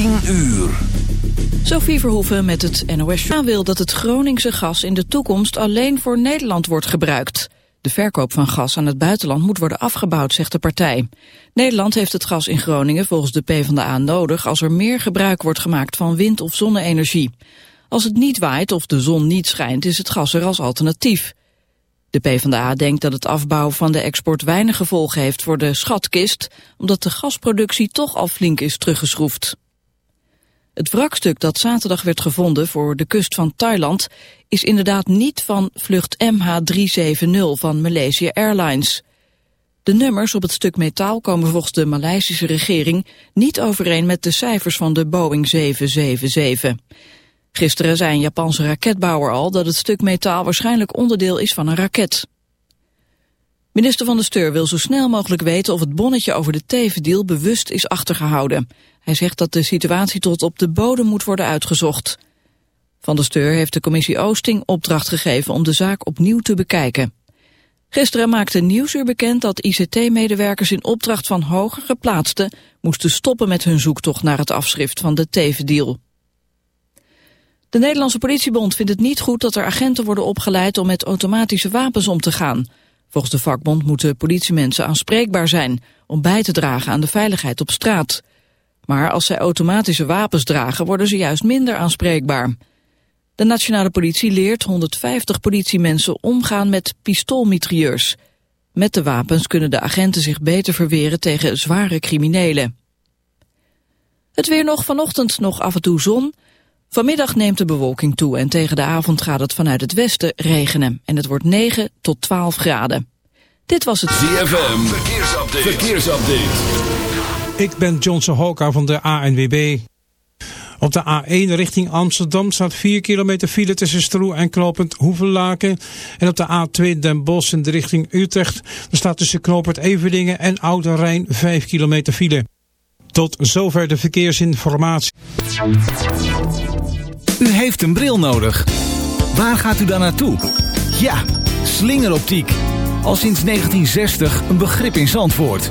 10 uur. Sophie Verhoeven met het NOS wil dat het Groningse gas in de toekomst alleen voor Nederland wordt gebruikt. De verkoop van gas aan het buitenland moet worden afgebouwd, zegt de partij. Nederland heeft het gas in Groningen volgens de PvdA nodig als er meer gebruik wordt gemaakt van wind- of zonne-energie. Als het niet waait of de zon niet schijnt is het gas er als alternatief. De PvdA denkt dat het afbouwen van de export weinig gevolgen heeft voor de schatkist, omdat de gasproductie toch al flink is teruggeschroefd. Het wrakstuk dat zaterdag werd gevonden voor de kust van Thailand is inderdaad niet van vlucht MH370 van Malaysia Airlines. De nummers op het stuk metaal komen volgens de Maleisische regering niet overeen met de cijfers van de Boeing 777. Gisteren zei een Japanse raketbouwer al dat het stuk metaal waarschijnlijk onderdeel is van een raket. Minister van de Steur wil zo snel mogelijk weten of het bonnetje over de tevendeal bewust is achtergehouden. Hij zegt dat de situatie tot op de bodem moet worden uitgezocht. Van de Steur heeft de commissie Oosting opdracht gegeven om de zaak opnieuw te bekijken. Gisteren maakte Nieuwsuur bekend dat ICT-medewerkers in opdracht van hoger geplaatsten moesten stoppen met hun zoektocht naar het afschrift van de tevendeal. De Nederlandse politiebond vindt het niet goed dat er agenten worden opgeleid om met automatische wapens om te gaan. Volgens de vakbond moeten politiemensen aanspreekbaar zijn om bij te dragen aan de veiligheid op straat. Maar als zij automatische wapens dragen worden ze juist minder aanspreekbaar. De nationale politie leert 150 politiemensen omgaan met pistoolmitrieurs. Met de wapens kunnen de agenten zich beter verweren tegen zware criminelen. Het weer nog vanochtend nog af en toe zon. Vanmiddag neemt de bewolking toe en tegen de avond gaat het vanuit het westen regenen. En het wordt 9 tot 12 graden. Dit was het ZFM, verkeersupdate. verkeersupdate. Ik ben Johnson Hoka van de ANWB. Op de A1 richting Amsterdam staat 4 kilometer file tussen Stroe en Knopend Hoevenlaken. En op de A2 Den Bosch in de richting Utrecht er staat tussen Knopend Everdingen en Oude Rijn 5 kilometer file. Tot zover de verkeersinformatie. U heeft een bril nodig. Waar gaat u dan naartoe? Ja, slingeroptiek. Al sinds 1960 een begrip in Zandvoort.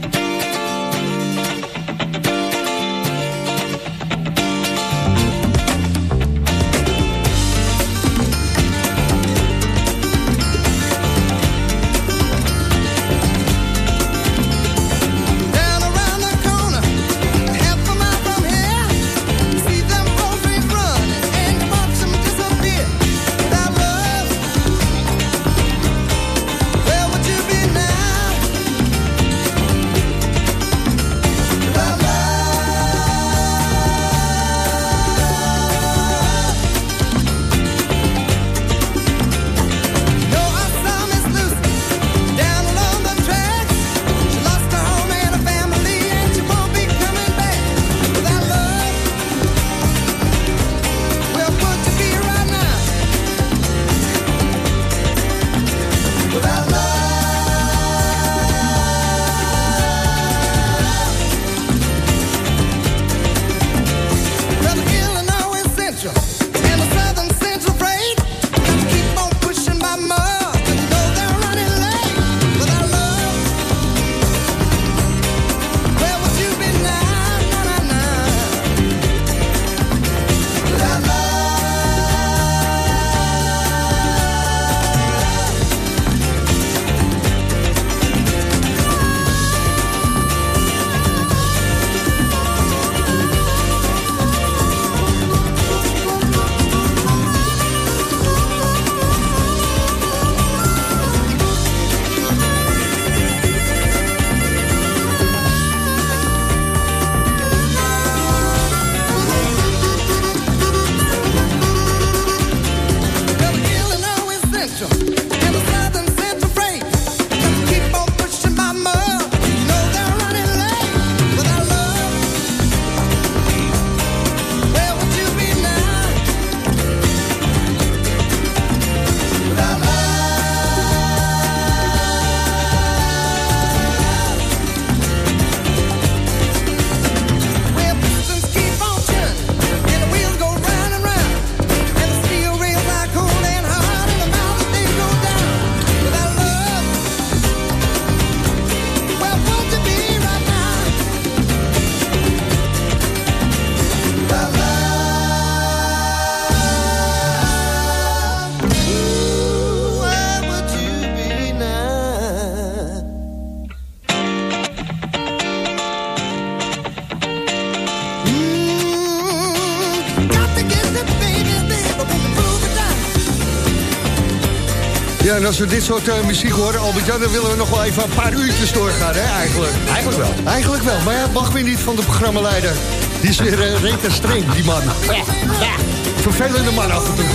Als we dit soort uh, muziek horen, Albert dan willen we nog wel even een paar uurtjes doorgaan, hè, eigenlijk. Eigenlijk wel. Eigenlijk wel, maar ja, mag weer niet van de programmaleider. Die is weer uh, rete streng, die man. Vervelende man af en toe.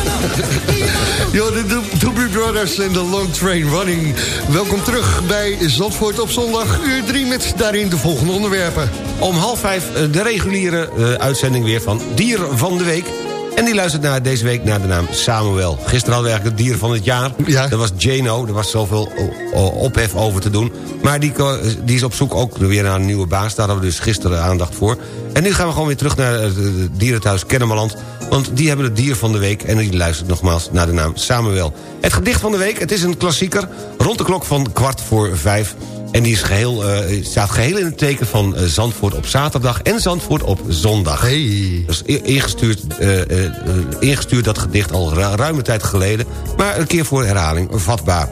Yo, de Doobie Brothers en de Long Train Running. Welkom terug bij Zandvoort op zondag, uur 3 met daarin de volgende onderwerpen. Om half vijf de reguliere uh, uitzending weer van Dier van de Week. En die luistert naar, deze week naar de naam Samuel. Gisteren hadden we eigenlijk het dier van het jaar. Ja. Dat was Jano. Er was zoveel ophef over te doen. Maar die, die is op zoek ook weer naar een nieuwe baas. Daar hadden we dus gisteren aandacht voor. En nu gaan we gewoon weer terug naar het dierenthuis Kennemerland. Want die hebben het dier van de week. En die luistert nogmaals naar de naam Samuel. Het gedicht van de week, het is een klassieker. Rond de klok van kwart voor vijf. En die is geheel, uh, staat geheel in het teken van uh, Zandvoort op zaterdag en Zandvoort op zondag. Hey. Dus ingestuurd, uh, ingestuurd dat gedicht al ruime tijd geleden. Maar een keer voor herhaling vatbaar.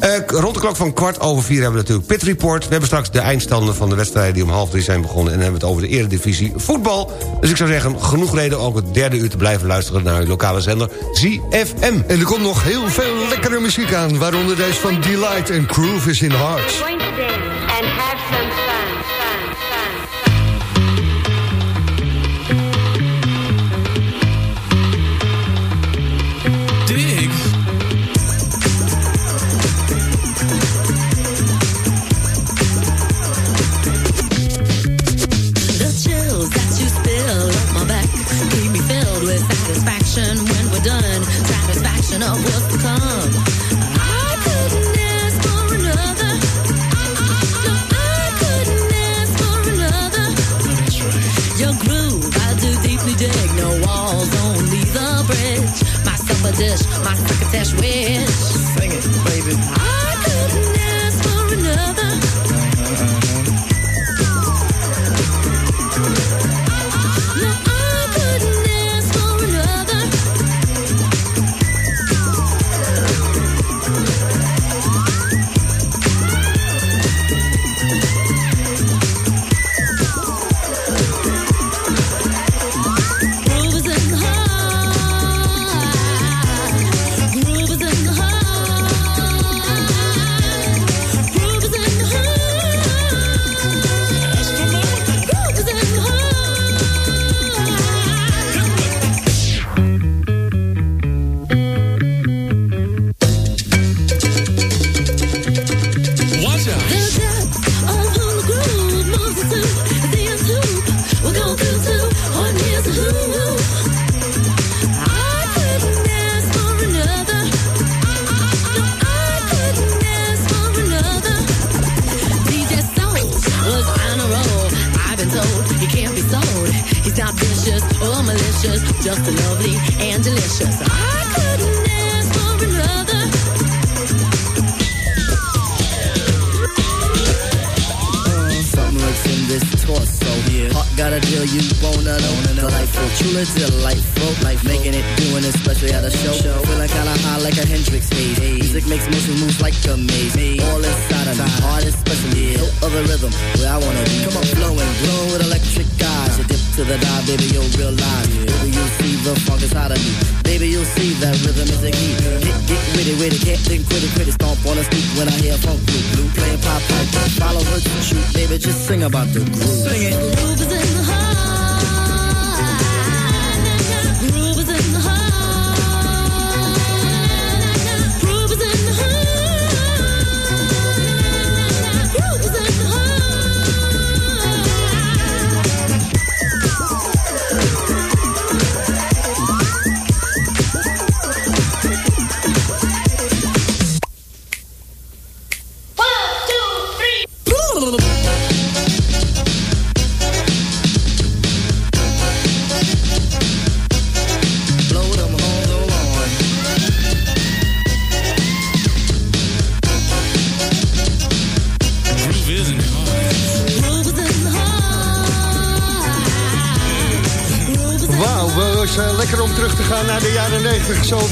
Uh, rond de klok van kwart over vier hebben we natuurlijk Pit Report. We hebben straks de eindstanden van de wedstrijden die om half drie zijn begonnen... en dan hebben we het over de eredivisie voetbal. Dus ik zou zeggen, genoeg reden ook het derde uur te blijven luisteren... naar uw lokale zender ZFM. En er komt nog heel veel lekkere muziek aan... waaronder deze van Delight en Groove is in of to come.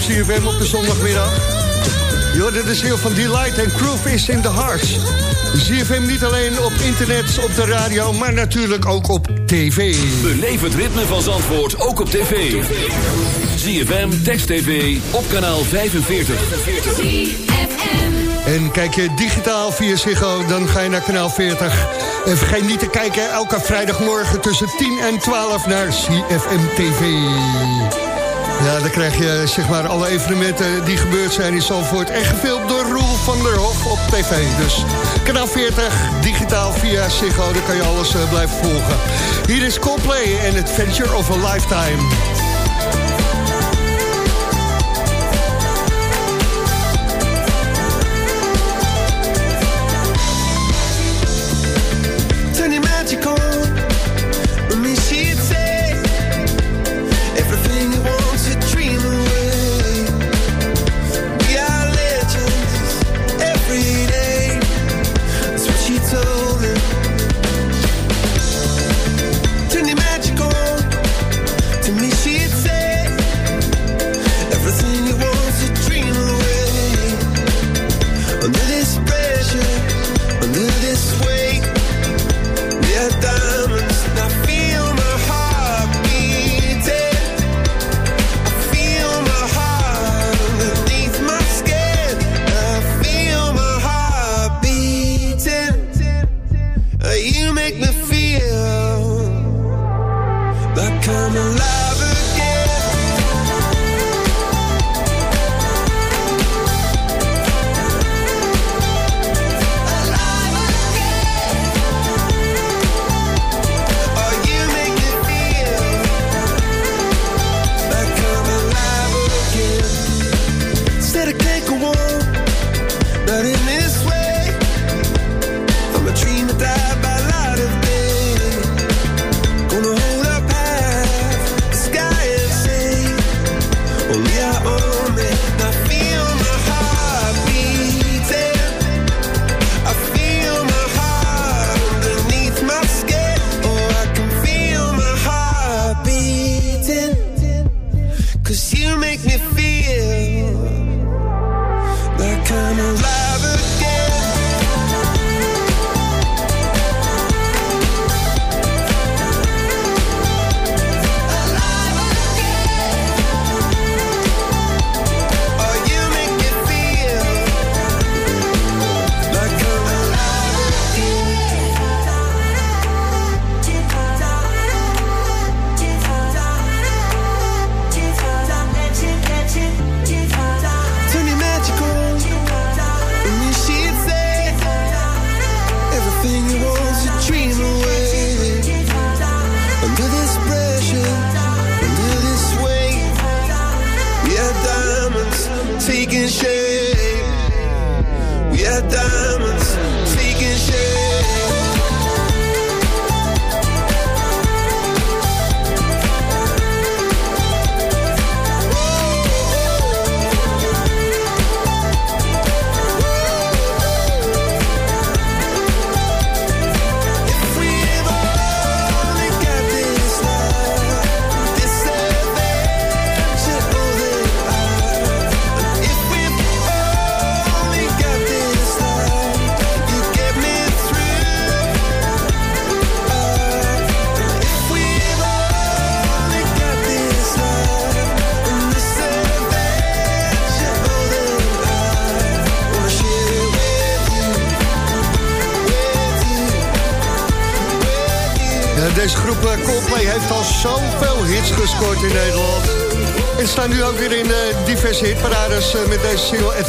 CFM op de zondagmiddag. Je hoorde de ziel van Delight en Groove is in the Hearts. CFM niet alleen op internet, op de radio, maar natuurlijk ook op tv. Beleef het ritme van Zandvoort ook op tv. ZFM, Text TV, op kanaal 45. En kijk je digitaal via Ziggo, dan ga je naar kanaal 40. En vergeet niet te kijken elke vrijdagmorgen tussen 10 en 12 naar CFM TV. Ja, dan krijg je zeg maar alle evenementen die gebeurd zijn in Zandvoort... en gefilmd door Roel van der Hof op tv. Dus kanaal 40, digitaal via Ziggo, dan kan je alles eh, blijven volgen. Hier is Coldplay en Adventure of a Lifetime.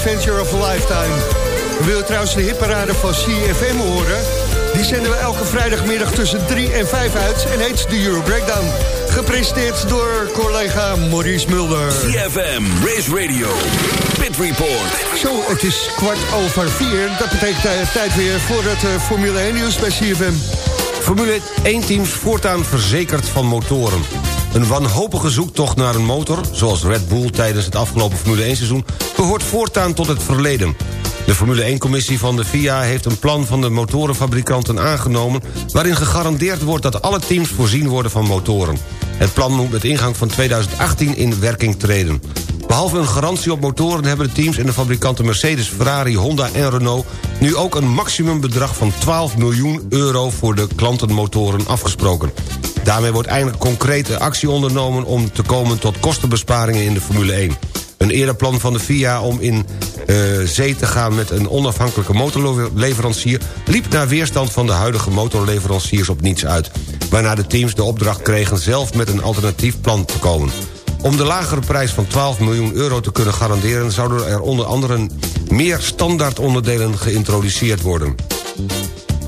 Adventure of a Lifetime. Wil je trouwens de hitparade van CFM horen? Die zenden we elke vrijdagmiddag tussen 3 en 5 uit en heet de Euro Breakdown. Gepresenteerd door collega Maurice Mulder. CFM, Race Radio, Pit Report. Zo, het is kwart over vier. Dat betekent eh, tijd weer voor het eh, Formule 1 nieuws bij CFM. Formule 1-teams voortaan verzekerd van motoren. Een wanhopige zoektocht naar een motor, zoals Red Bull tijdens het afgelopen Formule 1-seizoen... behoort voortaan tot het verleden. De Formule 1-commissie van de FIA heeft een plan van de motorenfabrikanten aangenomen... waarin gegarandeerd wordt dat alle teams voorzien worden van motoren. Het plan moet met ingang van 2018 in werking treden. Behalve een garantie op motoren hebben de teams en de fabrikanten Mercedes, Ferrari, Honda en Renault... nu ook een maximumbedrag van 12 miljoen euro voor de klantenmotoren afgesproken. Daarmee wordt eindelijk concrete actie ondernomen... om te komen tot kostenbesparingen in de Formule 1. Een eerder plan van de FIA om in eh, zee te gaan met een onafhankelijke motorleverancier... liep naar weerstand van de huidige motorleveranciers op niets uit. Waarna de teams de opdracht kregen zelf met een alternatief plan te komen. Om de lagere prijs van 12 miljoen euro te kunnen garanderen... zouden er onder andere meer standaardonderdelen geïntroduceerd worden.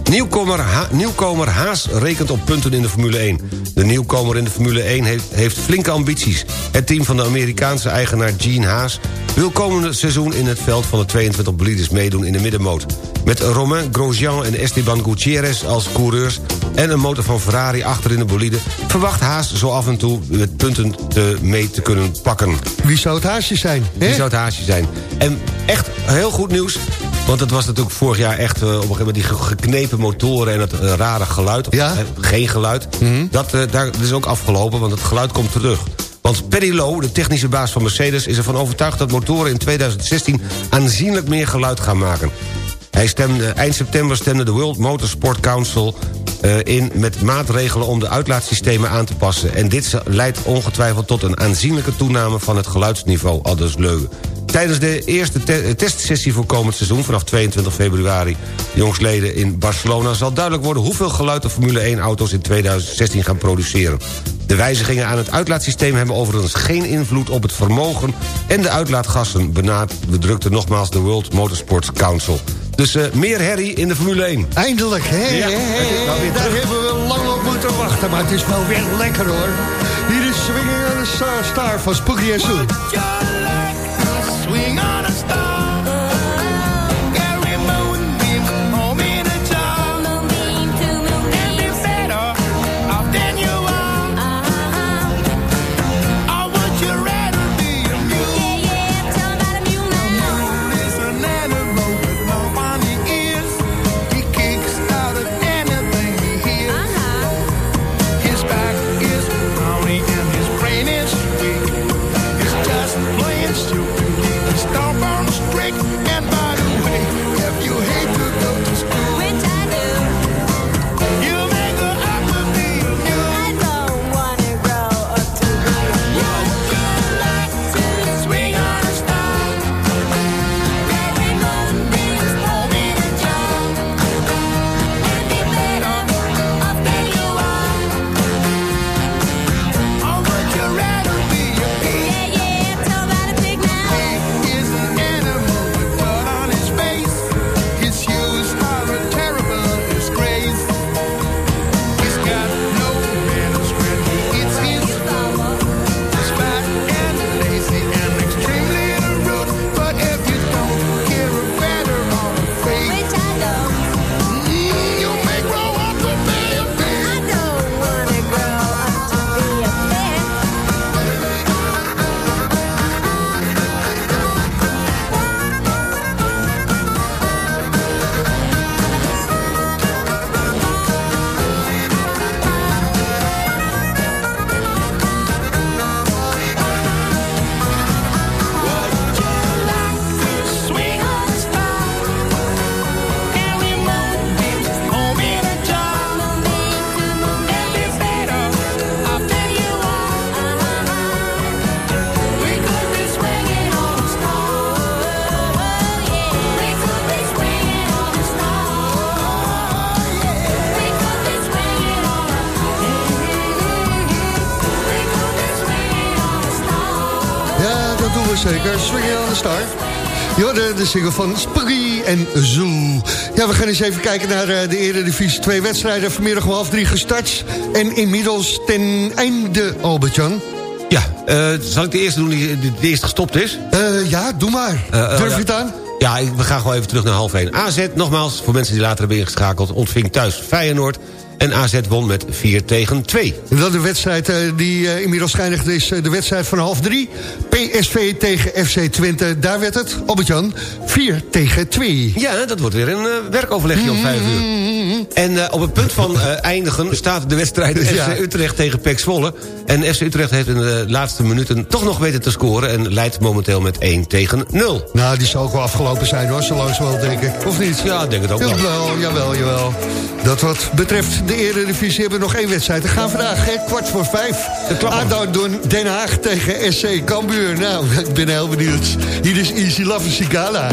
Nieuwkomer, nieuwkomer Haas rekent op punten in de Formule 1. De nieuwkomer in de Formule 1 heeft, heeft flinke ambities. Het team van de Amerikaanse eigenaar Gene Haas... wil komende seizoen in het veld van de 22 bolides meedoen in de middenmoot. Met Romain Grosjean en Esteban Gutierrez als coureurs... en een motor van Ferrari achter in de bolide... verwacht Haas zo af en toe met punten te, mee te kunnen pakken. Wie zou het haasje zijn? hè? Wie zou het haasje zijn? En echt heel goed nieuws... Want het was natuurlijk vorig jaar echt eh, op een gegeven moment... die ge- geknepen motoren en het eh, rare geluid. Of, eh, geen geluid. dat, eh, daar, dat is ook afgelopen, want het geluid komt terug. Want Paddy Lowe, de technische baas van Mercedes... is ervan overtuigd dat motoren in 2016 aanzienlijk meer geluid gaan maken. Hij stemde, eind september stemde de World Motorsport Council in met maatregelen om de uitlaatsystemen aan te passen. En dit leidt ongetwijfeld tot een aanzienlijke toename van het geluidsniveau, aldus Leugen. Tijdens de eerste te- eh, testsessie voor komend seizoen... vanaf 22 februari jongsleden in Barcelona... zal duidelijk worden hoeveel geluid de Formule 1-auto's in 2016 gaan produceren. De wijzigingen aan het uitlaatsysteem hebben overigens geen invloed op het vermogen... en de uitlaatgassen benadrukte nogmaals de World Motorsport Council. Dus eh, meer herrie in de Formule 1. Eindelijk? Ja, hè, Daar hebben we lang op moeten wachten, maar het is wel weer lekker, hoor. Hier is Swinging on a Star, Star van Spooky en Sue. Ja, de, de single van Spaggy en Zoo. Ja, we gaan eens even kijken naar eh, de Eredivisie. Twee wedstrijden vanmiddag om half drie gestart. En inmiddels ten einde, Albert-Jan. Ja, eh, zal ik de eerste doen die, die, die eerst gestopt is? Eh, ja, doe maar. Durf je het aan? Ja, we gaan gewoon even terug naar half 1. AZ, nogmaals, voor mensen die later hebben ingeschakeld... ontving thuis Feyenoord en AZ won met 4 tegen 2. Dan de wedstrijd eh, die eh, inmiddels geëindigd is. eh, de wedstrijd van half drie. PSV tegen FC Twente. Daar werd het, Albert-Jan, 4 tegen 2. Ja, dat wordt weer een eh, werkoverlegje om 5 uur. En eh, op het punt van eh, eindigen staat de wedstrijd FC Ja. Utrecht tegen PEC Zwolle. En FC Utrecht heeft in de laatste minuten toch nog weten te scoren... en leidt momenteel met 1 tegen 0. Nou, die zal ook wel afgelopen zijn hoor, zo wel denk ik. Of niet? Ja, denk het ook wel. Jawel, jawel, jawel. Dat wat betreft de Eredivisie hebben we nog één wedstrijd. We gaan vandaag hè, kwart voor vijf. ADO door Den Haag tegen SC Cambuur. Nou, ik ben heel benieuwd. Hier is Easy Love Sigala.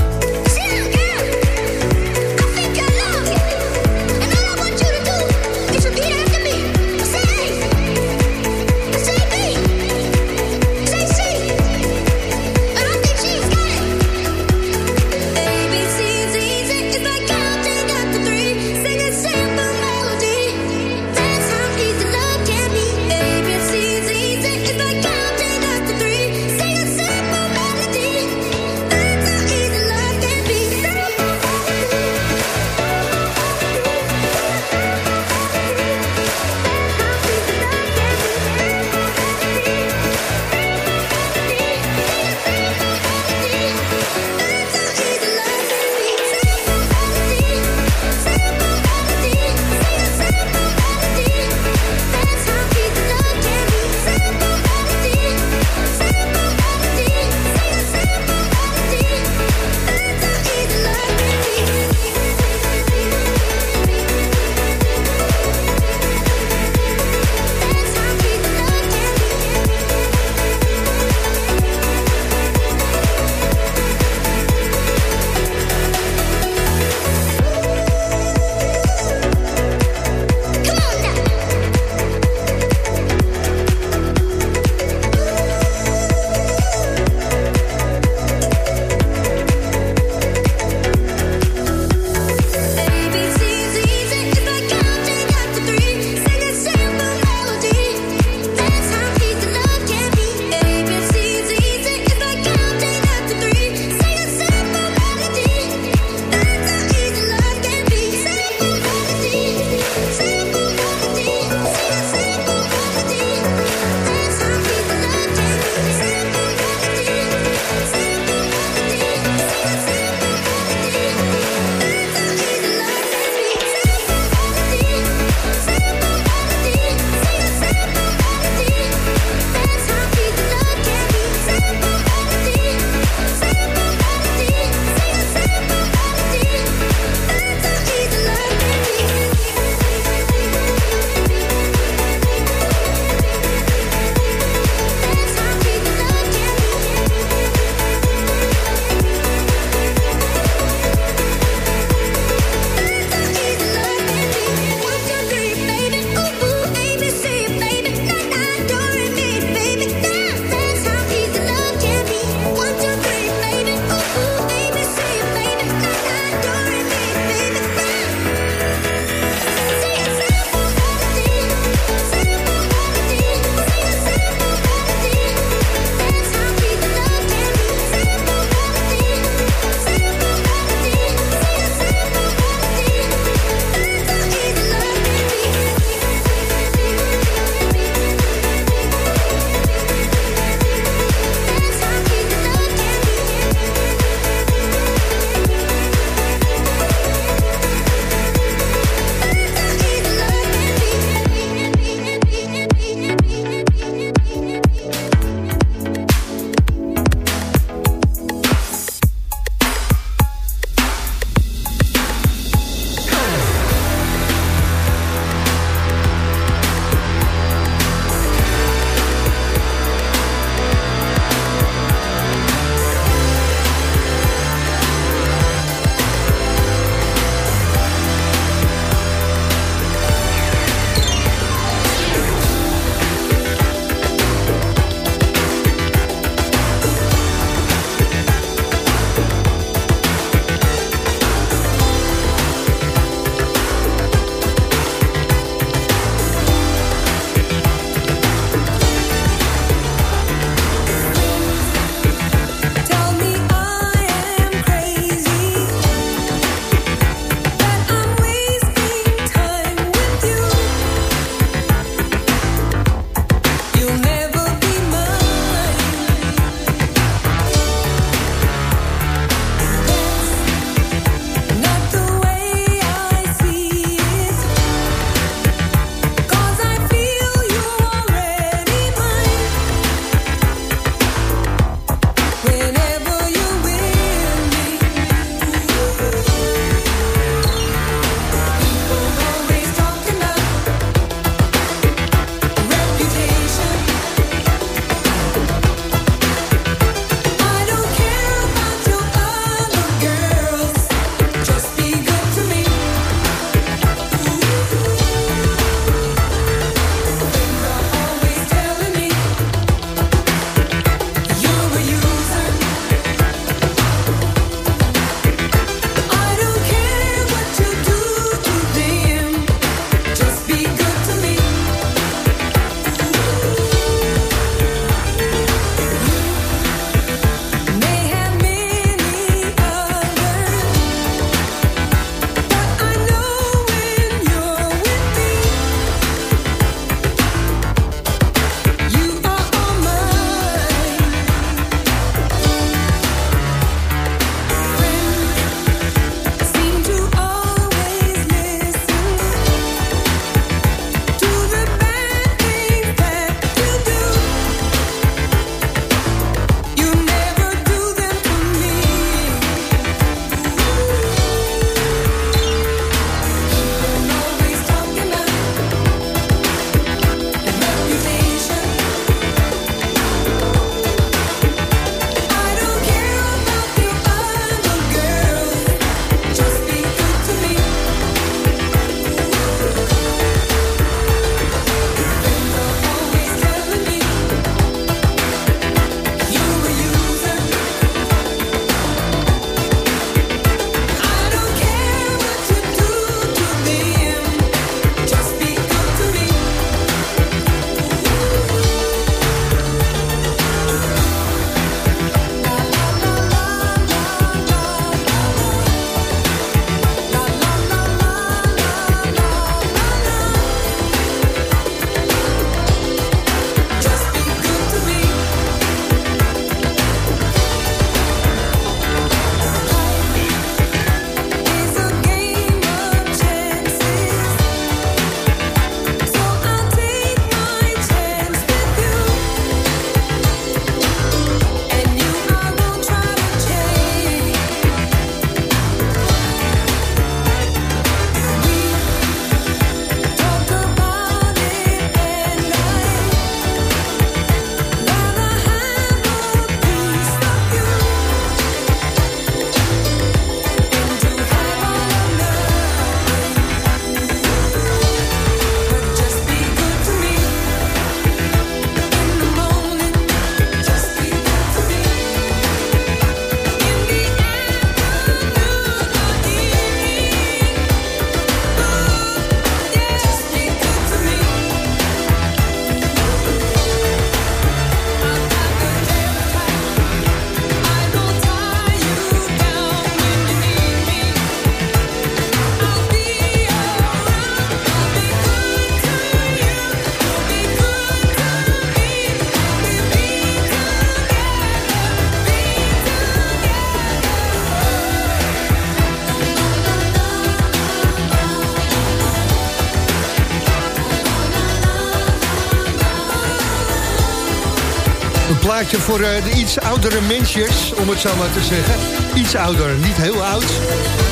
Plaatje voor eh, de iets oudere mensjes, om het zo maar te zeggen. Iets ouder, niet heel oud.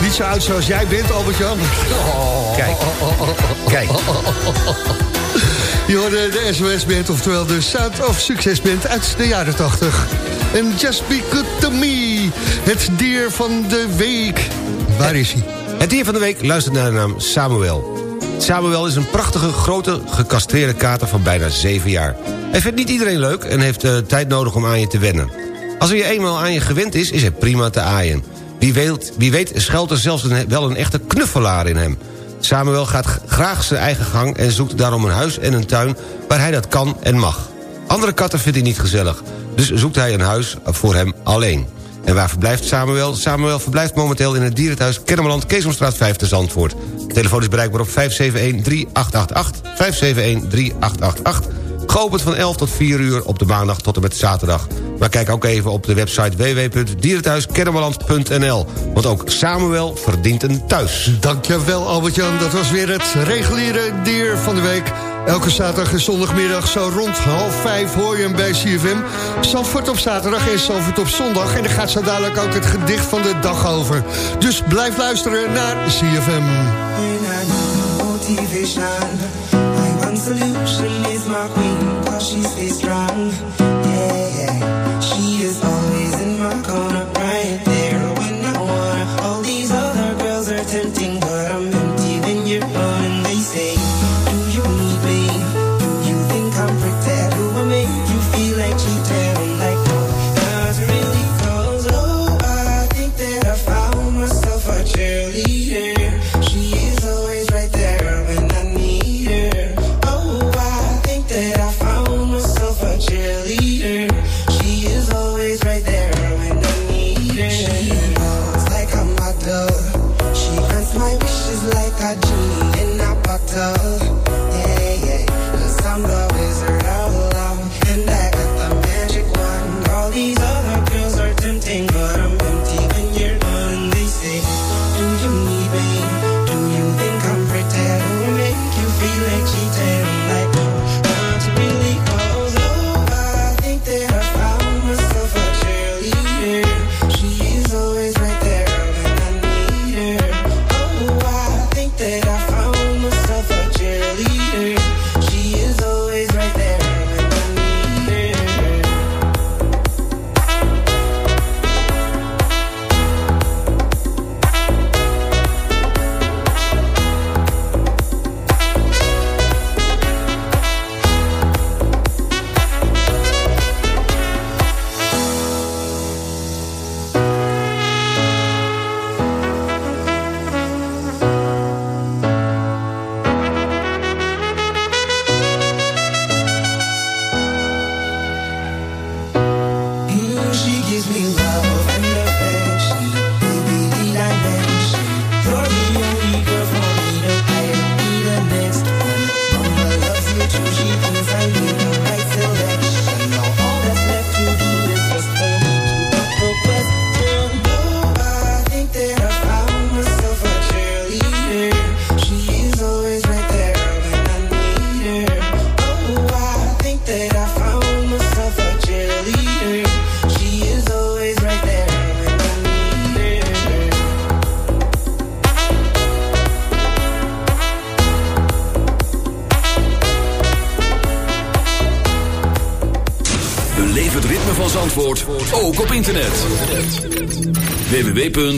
Niet zo oud zoals jij bent, Albert-Jan. Kijk, kijk. Je hoorde de SOS-band, oftewel de Sound of Success Band uit de jaren 80. En Just Be Good To Me, het dier van de week. Waar is hij? Het dier van de week luistert naar de naam Samuel. Samuel is een prachtige, grote, gecastreerde kater van bijna 7 jaar. Hij vindt niet iedereen leuk en heeft uh, tijd nodig om aan je te wennen. Als hij eenmaal aan je gewend is, is hij prima te aaien. Wie weet, wie weet schuilt er zelfs wel een echte knuffelaar in hem. Samuel gaat graag zijn eigen gang en zoekt daarom een huis en een tuin... waar hij dat kan en mag. Andere katten vindt hij niet gezellig, dus zoekt hij een huis voor hem alleen. En waar verblijft Samuel? Samuel verblijft momenteel in het dierenthuis Kennemerland... Keesomstraat 5 te Zandvoort. Telefoon is bereikbaar op 571-3888. 571-3888. Geopend van 11 tot 4 uur op de maandag tot en met zaterdag. Maar kijk ook even op de website www.dierenthuiskennemerland.nl. Want ook Samuel verdient een thuis. Dankjewel Albert-Jan, dat was weer het reguliere dier van de week. Elke zaterdag en zondagmiddag zo rond half vijf hoor je hem bij CFM. Zandvoort op zaterdag en Zandvoort op zondag. En er gaat zo dadelijk ook het gedicht van de dag over. Dus blijf luisteren naar CFM. Solution is my queen, cause she stays strong. Yeah, yeah. She is always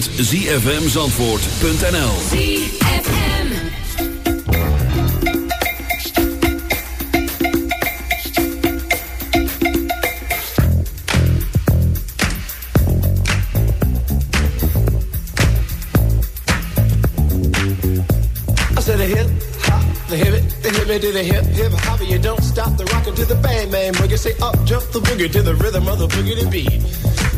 www.zfmzandvoort.nl I said a hip hop, the hip it, the hip it to the hip hip hop. You don't stop the rockin' to the bang bang boogie. Say up jump the boogie to the rhythm of the boogie to beat.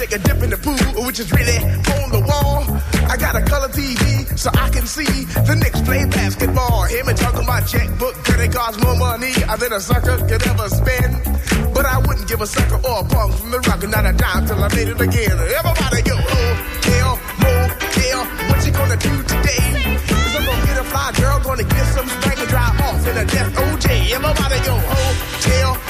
Take a dip in the pool, which is really on the wall. I got a color TV so I can see the Knicks play basketball. Hear me talking my checkbook, credit cards more money than a sucker could ever spend. But I wouldn't give a sucker or a punk from the rock and not a dime till I made it again. Everybody go, oh, hotel, motel, what you gonna do today? Cause I'm gonna get a fly girl, gonna get some spank and drive off in a death OJ. Everybody go, oh, hotel,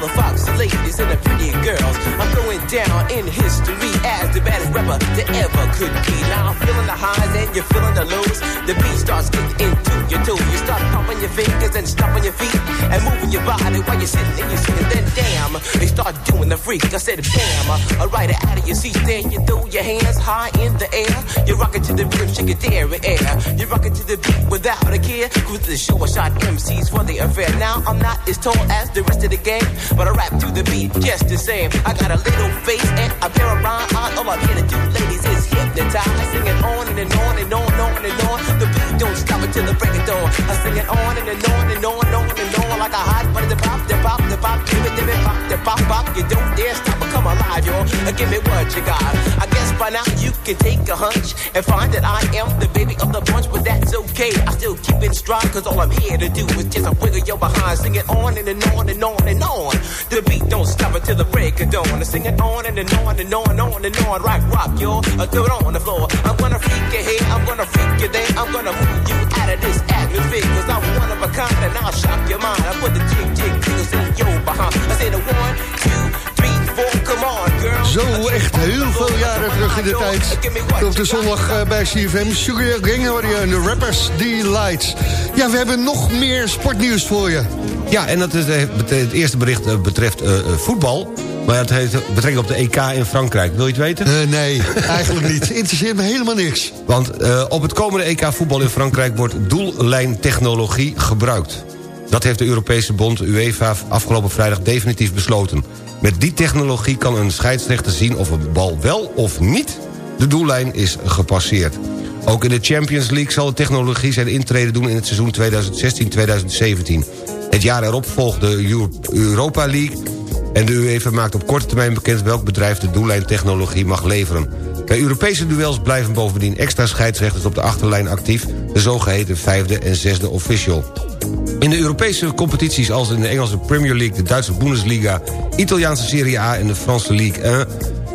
the foxy ladies and the pretty girls. I'm going down in history as the baddest rapper that ever could be. Now I'm feeling the highs and you're feeling the lows. The beat starts getting into your toes. You start pumping your fingers and stomping your feet and moving your body while you're sitting and you're singing. Then damn, they start doing the freak. I said bam, ride it out of your seat. Then you throw your hands high in the air. You rock it to the rhythm, shake it air. You rock it to the beat without a care. Cruise the show, I shot MCs for the affair. Now I'm not as tall as the rest of the gang, but I rap to the beat just the same. I got a little face and a pair of rhyme eyes. All I'm here to do, ladies, is hypnotize. Singing on and, and on and on and on and on. The beat don't stop until the break of dawn. I sing it on and, and on and on and on and on like a hot butter. The pop, the pop, the pop, give it, give it, pop, the pop, pop. You don't dare stop or come alive, y'all. Uh, Give me what you got. I guess by now you can take a hunch and find that I am the baby of the bunch, but that's okay. I still keep it strong, cause all I'm here to do is just a wiggle your behind. Sing it on and, and on and on and on. The beat don't stop until the break of dawn. I sing it on and, and on and on and on and on. Rock, rock, y'all. I throw it on the floor. I'm gonna freak you here, I'm gonna freak you there. I'm gonna move you out of this atmosphere, cause I'm one of a kind and I'll shock your mind. I put the jig, jig, jiggles in your behind. I say the one, two, Zo, echt heel veel jaren terug in de tijd. Op de zondag eh, bij CFM. Sugar Gang en de Rappers Delights. Ja, we hebben nog meer sportnieuws voor je. Ja, en dat is, eh, het eerste bericht eh, betreft voetbal. Maar het heeft betrekking op de EK in Frankrijk. Wil je het weten? Nee, eigenlijk niet. Interesseert me helemaal niks. Want op het komende EK voetbal in Frankrijk wordt doellijntechnologie gebruikt. Dat heeft de Europese bond UEFA afgelopen vrijdag definitief besloten. Met die technologie kan een scheidsrechter zien of een bal wel of niet de doellijn is gepasseerd. Ook in de Champions League zal de technologie zijn intrede doen in het seizoen 2016-2017. Het jaar erop volgt de Euro- Europa League en de UEFA maakt op korte termijn bekend welk bedrijf de doellijntechnologie mag leveren. Bij Europese duels blijven bovendien extra scheidsrechters op de achterlijn actief... de zogeheten vijfde en zesde official. In de Europese competities als in de Engelse Premier League... de Duitse Bundesliga, Italiaanse Serie A en de Franse Ligue 1...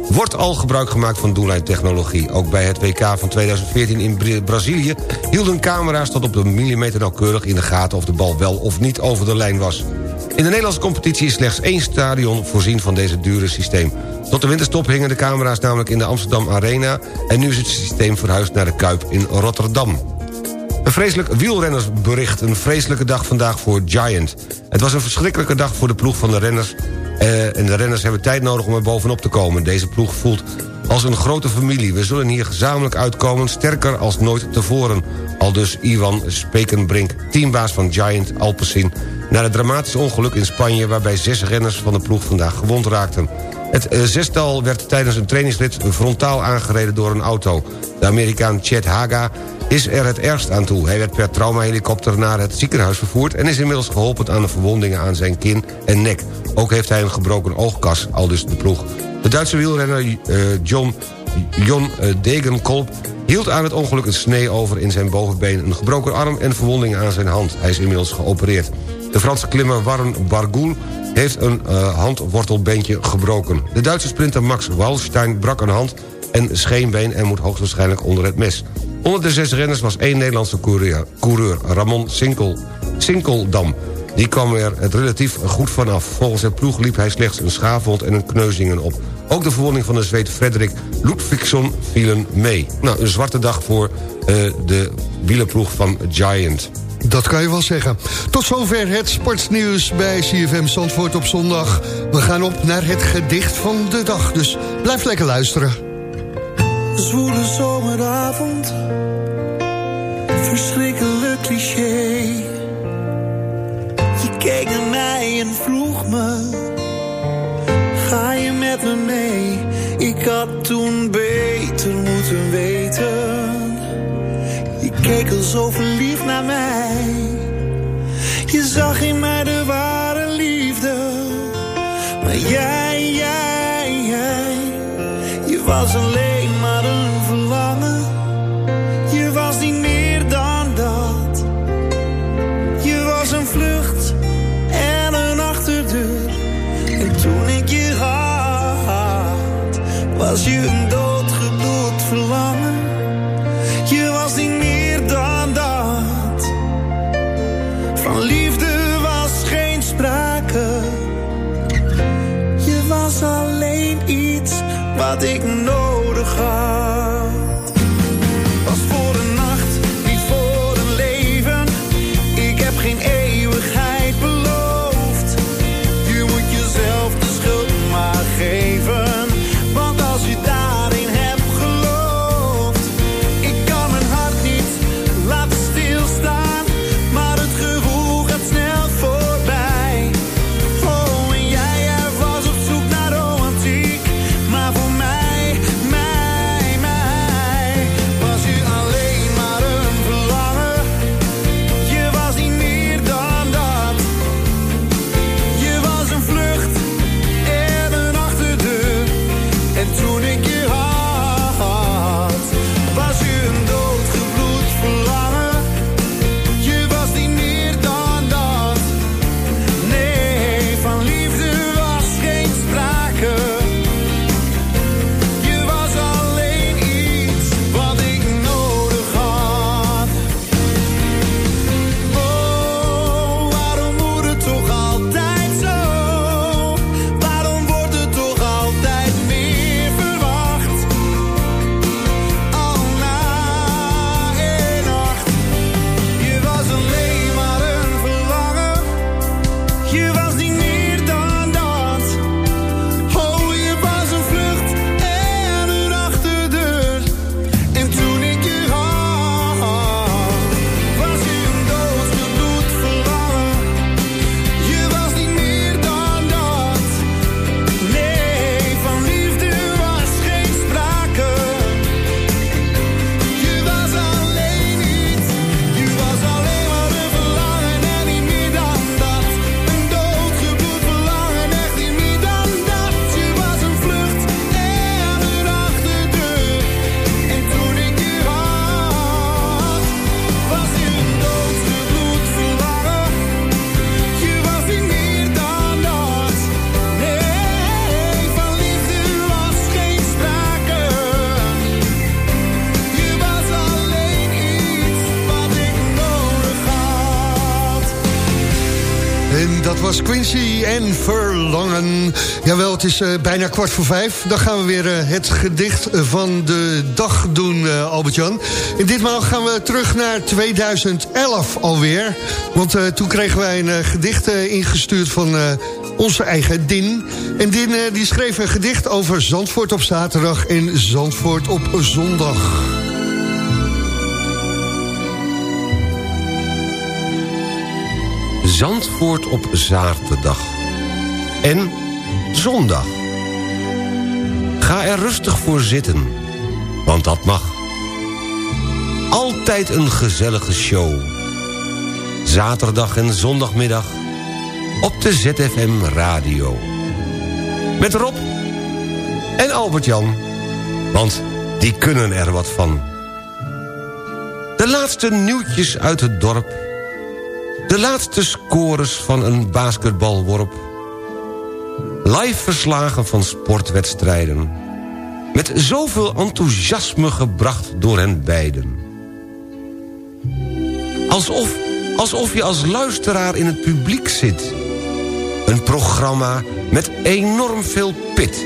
wordt al gebruik gemaakt van doellijntechnologie. Ook bij het WK van 2014 in Bra- Brazilië... hielden camera's tot op de millimeter nauwkeurig in de gaten... of de bal wel of niet over de lijn was. In de Nederlandse competitie is slechts één stadion voorzien van deze dure systeem. Tot de winterstop hingen de camera's namelijk in de Amsterdam Arena... en nu is het systeem verhuisd naar de Kuip in Rotterdam. Een vreselijk wielrennersbericht. Een vreselijke dag vandaag voor Giant. Het was een verschrikkelijke dag voor de ploeg van de renners. eh, en de renners hebben tijd nodig om er bovenop te komen. Deze ploeg voelt als een grote familie. We zullen hier gezamenlijk uitkomen, sterker als nooit tevoren. Al dus Ivan Spekenbrink, teambaas van Giant Alpecin... na het dramatische ongeluk in Spanje... waarbij zes renners van de ploeg vandaag gewond raakten. Het eh, zestal werd tijdens een trainingsrit frontaal aangereden door een auto. De Amerikaan Chet Haga is er het ergst aan toe. Hij werd per traumahelikopter naar het ziekenhuis vervoerd... en is inmiddels geholpen aan de verwondingen aan zijn kin en nek. Ook heeft hij een gebroken oogkas, al dus de ploeg. De Duitse wielrenner eh, John, Jon eh, Degenkolb hield aan het ongeluk een snee over in zijn bovenbeen... een gebroken arm en verwondingen aan zijn hand. Hij is inmiddels geopereerd. De Franse klimmer Warren Bargoul heeft een uh, handwortelbeentje gebroken. De Duitse sprinter Max Walstein brak een hand en scheenbeen... en moet hoogstwaarschijnlijk onder het mes. Onder de zes renners was één Nederlandse coureur, coureur Ramon Sinkel, Sinkeldam. Die kwam er relatief goed vanaf. Volgens het ploeg liep hij slechts een schaafwond en een kneuzingen op. Ook de verwonding van de Zweed Frederik Ludvigsson vielen mee. Nou, een zwarte dag voor uh, de wielerploeg van Giant. Dat kan je wel zeggen. Tot zover het sportsnieuws bij CFM Zandvoort op zondag. We gaan op naar het gedicht van de dag, dus blijf lekker luisteren. Zwoele zomeravond, verschrikkelijk cliché. Je keek naar mij en vroeg me, ga je met me mee? Ik had toen beter moeten weten. Keek zo verliefd naar mij. Je zag in mij de ware liefde. Maar jij, jij, jij, je was alleen is eh, bijna kwart voor vijf. Dan gaan we weer eh, het gedicht van de dag doen, eh, Albert-Jan. En ditmaal gaan we terug naar 2011 alweer. Want eh, toen kregen wij een eh, gedicht eh, ingestuurd van eh, onze eigen Din. En Din eh, die schreef een gedicht over Zandvoort op zaterdag en Zandvoort op zondag. Zandvoort op zaterdag. En zondag. Ga er rustig voor zitten, want dat mag. Altijd een gezellige show. Zaterdag en zondagmiddag op de ZFM Radio. Met Rob en Albert-Jan, want die kunnen er wat van. De laatste nieuwtjes uit het dorp de laatste scores van een basketbalworp. Live verslagen van sportwedstrijden. Met zoveel enthousiasme gebracht door hen beiden. Alsof, alsof je als luisteraar in het publiek zit. Een programma met enorm veel pit.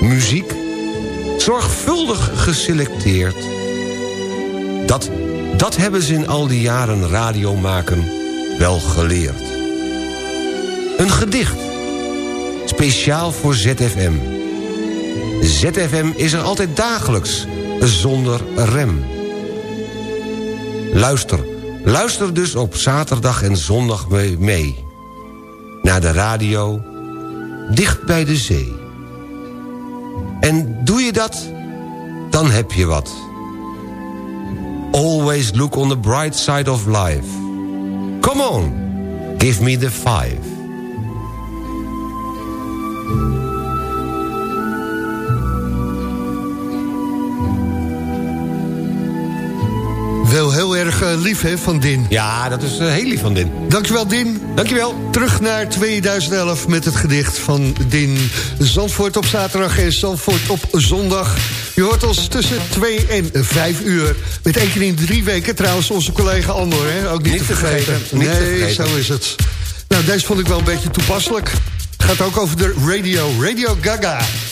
Muziek, zorgvuldig geselecteerd. Dat, dat hebben ze in al die jaren radio maken wel geleerd. Een gedicht, speciaal voor ZFM. ZFM is er altijd dagelijks, zonder rem. Luister, luister dus op zaterdag en zondag mee-. Naar de radio, dicht bij de zee. En doe je dat, dan heb je wat. Always look on the bright side of life. Come on, give me the five. Wel heel erg eh, lief hè, van Din. Ja, dat is eh, heel lief van Din. Dankjewel Din. Dankjewel. Terug naar 2011 met het gedicht van Din. Zandvoort op zaterdag en Zandvoort op zondag. Je hoort ons tussen 2 en 5 uur. Met één keer in drie weken trouwens onze collega Andor. Hè? Ook niet, Niet te te vergeten. niet te nee, vergeten. zo is het. Nou, deze vond ik wel een beetje toepasselijk. Het gaat ook over de radio. Radio Gaga.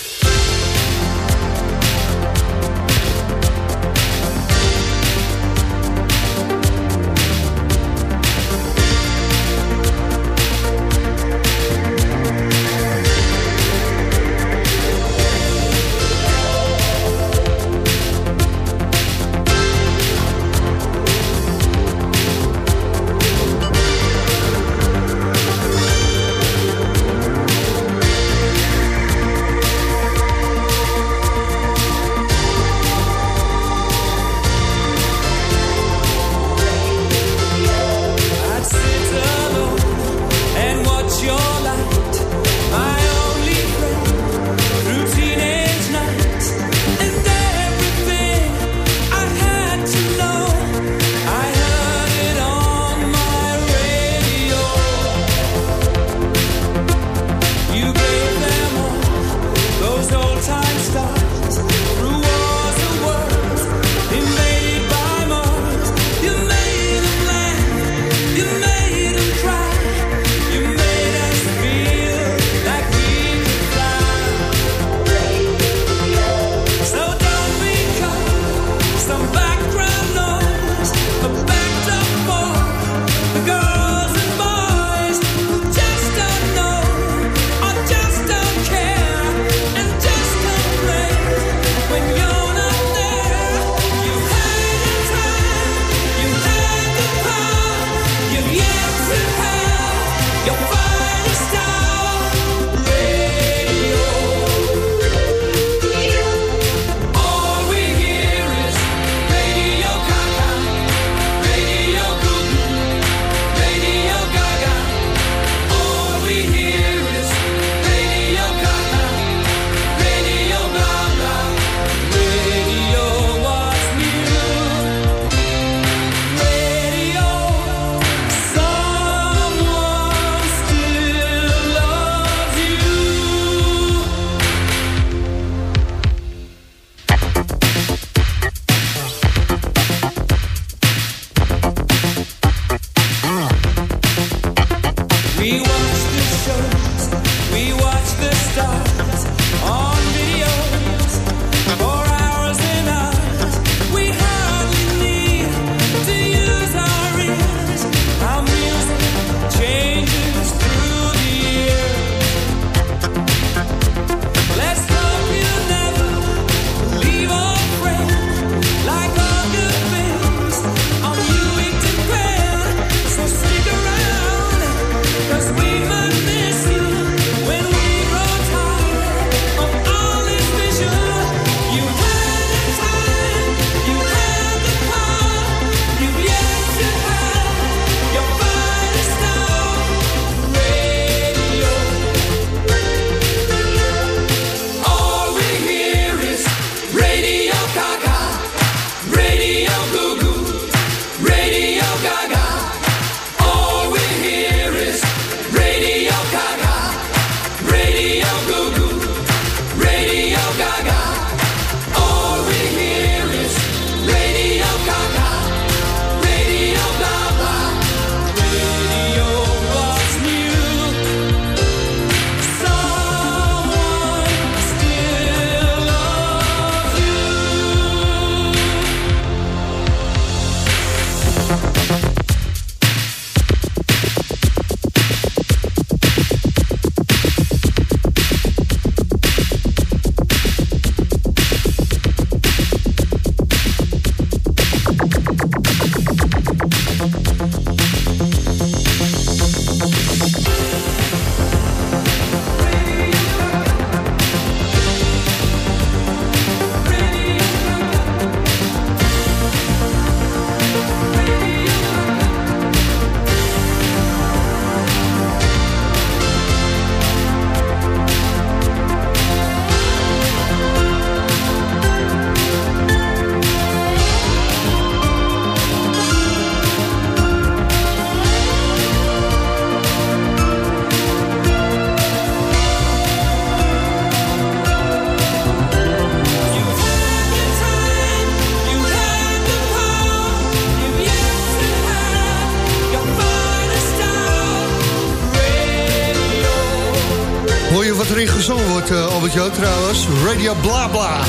Jan trouwens. Radio Bla Bla.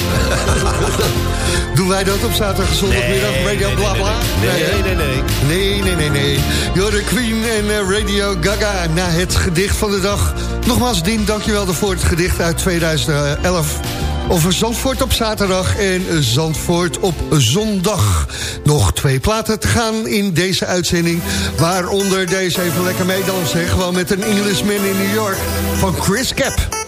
Doen wij dat op zaterdag zondagmiddag? Radio Bla nee, Bla? nee, nee, nee, Nee, nee, nee, nee. Jorde Queen en eh, Radio Gaga na het gedicht van de dag. Nogmaals, Dien, dankjewel voor het gedicht uit 2011. Over Zandvoort op zaterdag en Zandvoort op zondag. Nog twee platen te gaan in deze uitzending. Waaronder deze even lekker meedansen. Gewoon met een Englishman in New York van Chris Cap.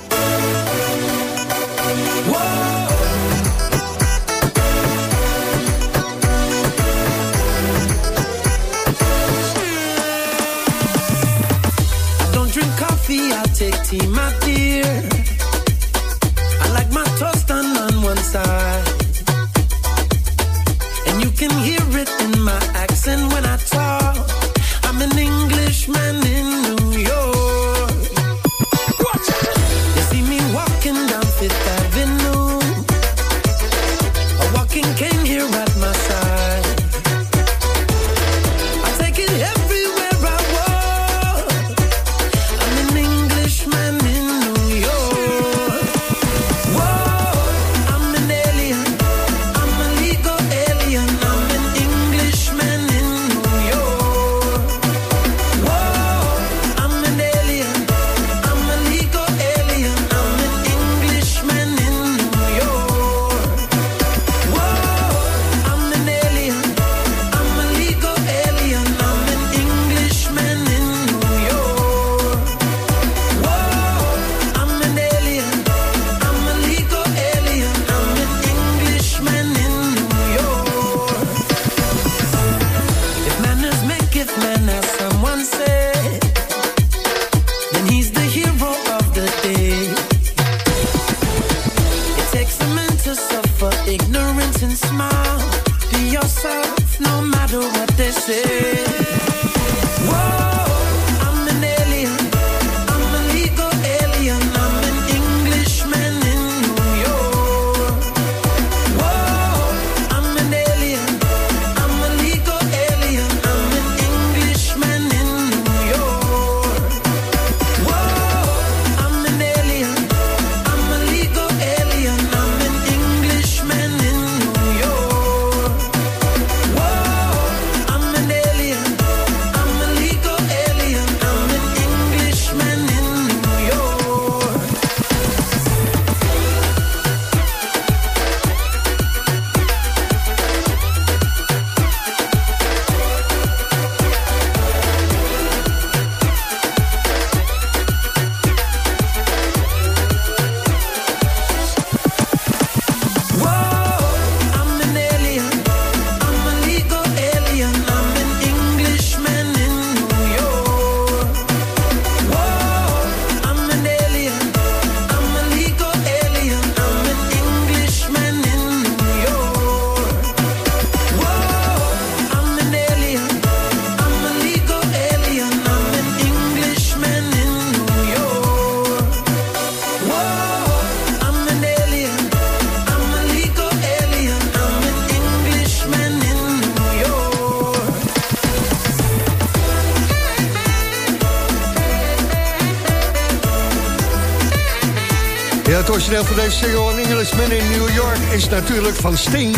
Origineel van deze single An Englishman in New York is natuurlijk van Sting.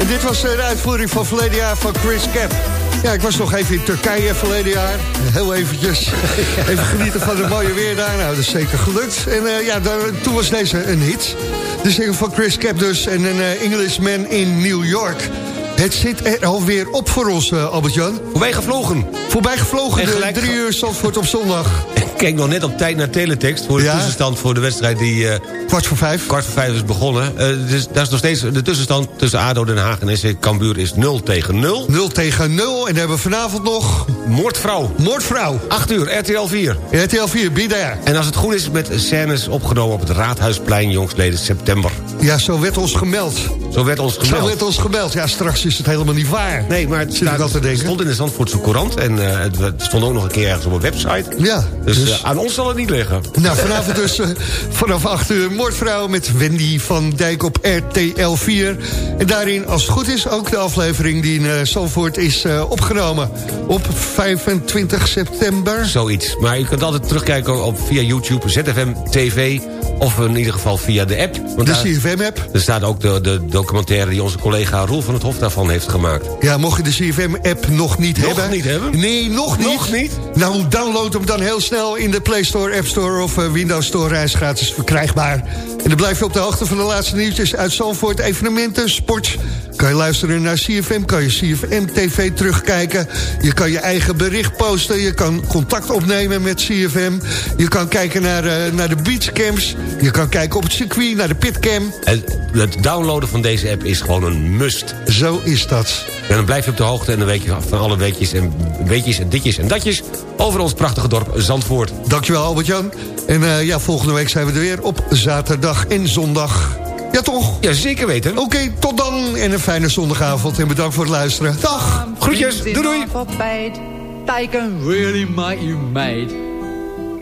En dit was eh, de uitvoering van verleden jaar van Chris Cap. Ja, ik was nog even in Turkije verleden jaar. Heel eventjes. Even genieten van het mooie weer daar. Nou, dat is zeker gelukt. En eh, ja, daar, toen was deze een hit. De single van Chris Cap dus. En een eh, Englishman in New York. Het zit er alweer op voor ons, Albert-Jan. Voorbij gevlogen. Voorbij gevlogen, En de drie uur Zandvoort op zondag. Kijk nog net op tijd naar teletext voor de Ja? tussenstand voor de wedstrijd die... eh, kwart voor vijf. Kwart voor vijf is begonnen. Eh, dus, dat is nog steeds de tussenstand tussen ADO Den Haag en SC Cambuur is 0 tegen 0. 0 tegen 0. En dan hebben we vanavond nog... Moordvrouw. Moordvrouw. 8 uur, RTL 4. RTL 4, be there. En als het goed is met scènes opgenomen op het Raadhuisplein... jongsleden september. Ja, zo werd ons gemeld. Zo werd ons gemeld. Zo werd ons gebeld. Ja, straks is het helemaal niet waar. Nee, maar het, Zit staat- al te denken. stond in de Zandvoortse Courant... en eh, het, stond ook nog een keer ergens op een website. Ja, Dus, dus- eh, aan ons zal het niet liggen. Nou, vanavond dus eh, vanaf 8 uur Moordvrouw met Wendy van Dijk op RTL 4. En daarin, als het goed is, ook de aflevering die in Zandvoort is opgenomen. Op 25 september. Zoiets. Maar je kunt altijd terugkijken op, via YouTube, ZFM TV... of in ieder geval via de app. Want De CFM-app. Er staat ook de, de documentaire die onze collega Roel van het Hof daarvan heeft gemaakt. Ja, mocht je de CFM-app nog niet Nog hebben... niet hebben? Nee, nog niet. Nog niet? Nou, download hem dan heel snel in de Play Store, App Store of eh, Windows Store. Hij is gratis verkrijgbaar. En dan blijf je op de hoogte van de laatste nieuwtjes uit Zandvoort, evenementen, sport. Kan je luisteren naar CFM, kan je CFM-TV terugkijken. Je kan je eigen bericht posten, je kan contact opnemen met CFM. Je kan kijken naar, eh, naar de beachcamps. Je kan kijken op het circuit, naar de pitcam. En het downloaden van deze app is gewoon een must. Zo is dat. En dan blijf je op de hoogte en dan weet je van alle weetjes en, weetjes en ditjes en datjes... over ons prachtige dorp Zandvoort. Dankjewel Albert-Jan. En eh, ja, volgende week zijn we er weer op zaterdag en zondag. Ja, toch? Ja, zeker weten. Oké, tot dan en een fijne zondagavond. En bedankt voor het luisteren. Dag! Groetjes, doei really you.